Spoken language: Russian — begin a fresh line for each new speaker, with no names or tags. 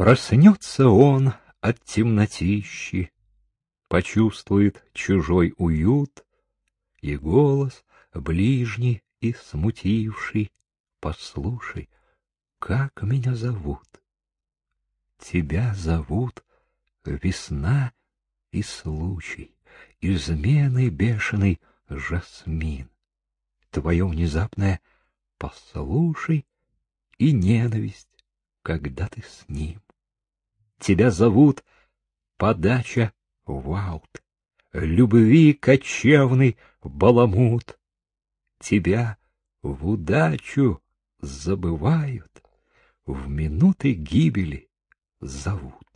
Проснется он от темнотищи, Почувствует чужой уют, И голос ближний и смутивший, Послушай, как меня зовут? Тебя зовут весна и случай, Измены бешеный жасмин. Твое внезапное «послушай» и ненависть, когда ты с ним. Тебя зовут подача Ваут, любви кочевный баламут. Тебя в удачу забывают, в минуты гибели зовут.